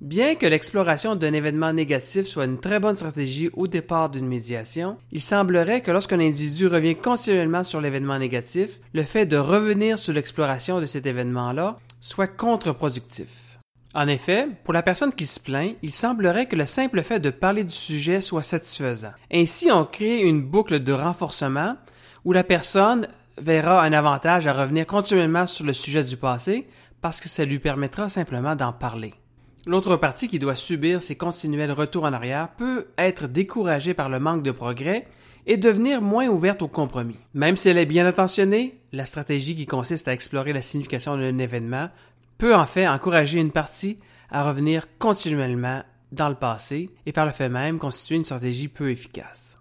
Bien que l'exploration d'un événement négatif soit une très bonne stratégie au départ d'une médiation, il semblerait que lorsqu'un individu revient continuellement sur l'événement négatif, le fait de revenir sur l'exploration de cet événement-là soit contre-productif. En effet, pour la personne qui se plaint, il semblerait que le simple fait de parler du sujet soit satisfaisant. Ainsi, on crée une boucle de renforcement où la personne verra un avantage à revenir continuellement sur le sujet du passé parce que ça lui permettra simplement d'en parler. L'autre partie qui doit subir ces continuels retours en arrière peut être découragée par le manque de progrès et devenir moins ouverte au compromis. Même si elle est bien intentionnée, la stratégie qui consiste à explorer la signification d'un événement peut en fait encourager une partie à revenir continuellement dans le passé et par le fait même constituer une stratégie peu efficace.